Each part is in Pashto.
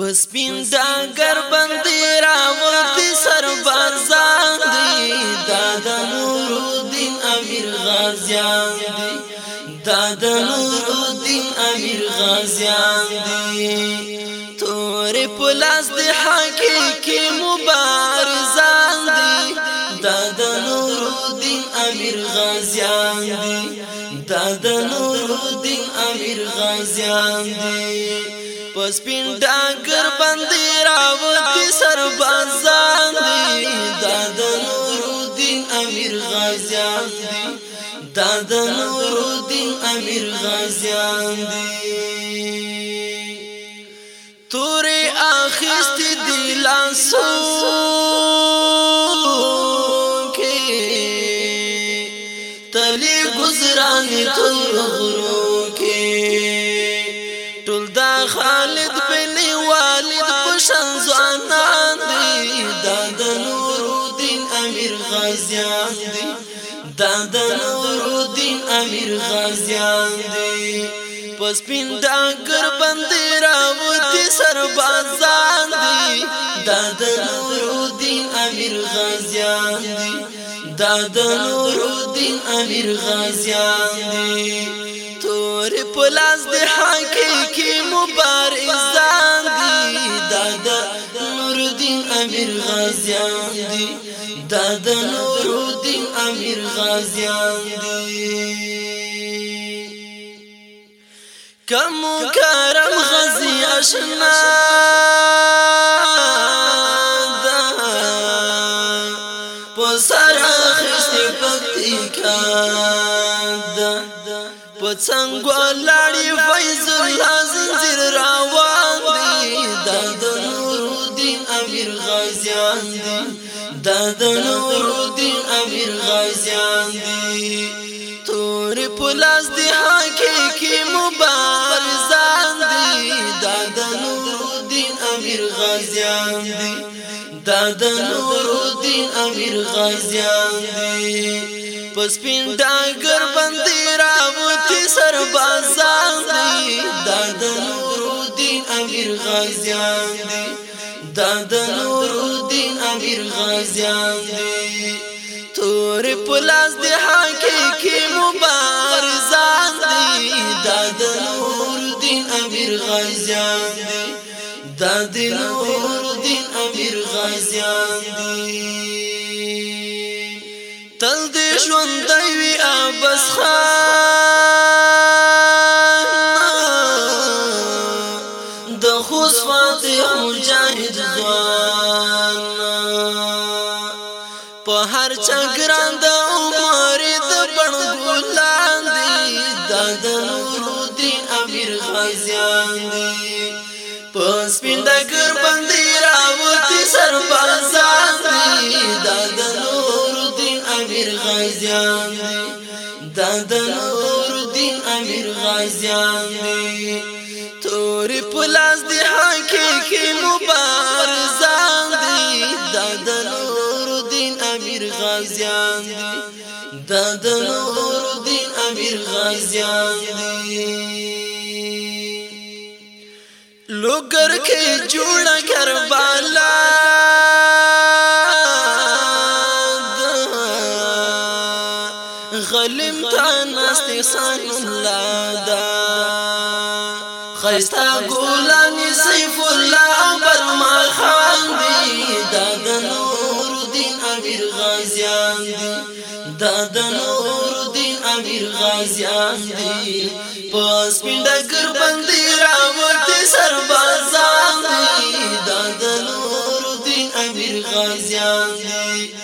پس پین دا گر بندی را وقتی سر بازان دی دادا نورالدین امیر غازیان دی دادا نورالدین امیر غازیان دی تور پلاس دی حقیقی مبارزان دی دادا نورالدین امیر غازیان دی دادا نورالدین امیر غازیان دی پس پین ډنګر باندې راوتی سربازان دی دا د نورالدین امیر غازیان دی دا د نورالدین امیر غازیان دی تورې اخست دی لاسو کې تلې گزران ته دا د نور دین امیر غازیان دی پس پین دا ګر بندې راوتی سربازان دی دا د نور دین امیر غازیان دی دا د نور دین امیر غازیان دی تور پلاس د حقیقي مبارزان دی دا د نور دین امیر غازیان دی دا د نور امیر غازیان دی کم کرم غزی اشنا دا پسر اخست پکتیکا دا پڅنګ لاړی فیض الله زنجیر روان دی دا د نور الدین امیر غازیان دی دا د نور دین امیر غازیان دی تور پلاس دی حقیقی مبارزان دی دا د نور دین امیر غازیان دی دا د نور دین امیر غازیان دی پس پین ډاګر باندې راوتی سربازان دی دا د نور دین امیر غازیان دی دا د نور الدین امیر غازیان دی تور پلاس دی حقیقی مبارزان دی دا د نور الدین امیر غازیان دی دا د نور الدین امیر غازیان دی تل دی ژوند هر چا ګران د عمر د بڼ ګلان دی د نور دین امیر غازیان دی پس پیند ګر باندې راوتی سر باندې زیان دی لوګر کې جوړ کربلا غلم تا نست سان الله دا خيستا ګلان سيف الله برما خان دی دا د نور دین امیر غازيان دی دا د نور امیر غازیان دی پس پینډه ګر بندي راوته سربازان دی دادلور دین امیر غازیان دی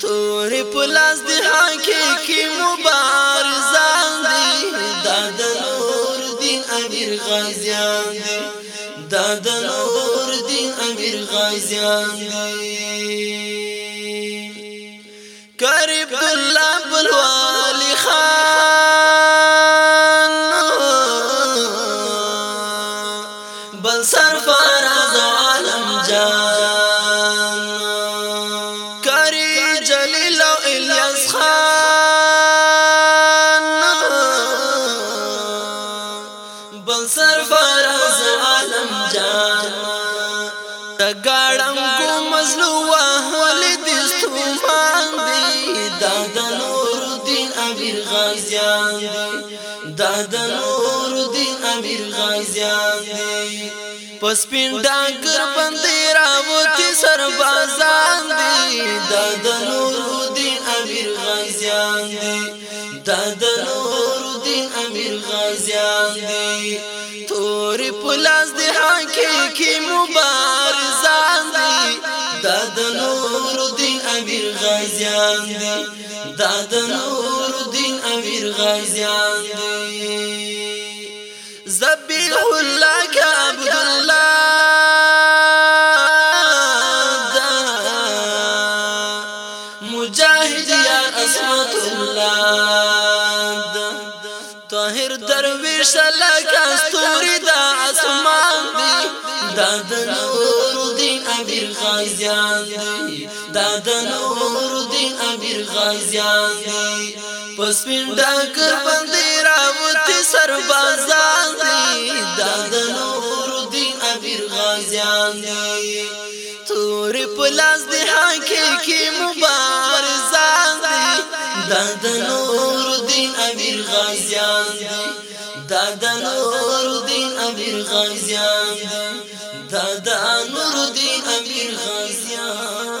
تور پلاس دی هاکي کی مبارزان دی دادلور دین امیر غازیان دی دادلور دین امیر غازیان دی قریب الله بلوا بر فراز عالم جان کاری جلیل و الیاس خان بل سر فراز عالم جان تگاڑم کو مظلوم ولی دستو مان دی دادا نور دین امیر غازیان دی دادا نور دین امیر غازیان دی پسپین ډاګر باندې راوتی سربازان دی دا د نور دین امیر غازیان دی دا د نور دین امیر غازیان دی تور پلاس دی حقیقي مبارزان دی دا د نور دین امیر غازیان دی دا د نور دین امیر غازیان دی دا د نور دین امیر غازیان دی دا د نور دین امیر غازیان دی پس پین ډاکر باندې راوته سربازان دی دا د نور دین امیر غازیان دی تور پلاس دی هکې کې مبارزان دی دا د نور دین امیر غازیان دی دا د نور دین امیر غازیان دی دادا نور دی امیر غازیان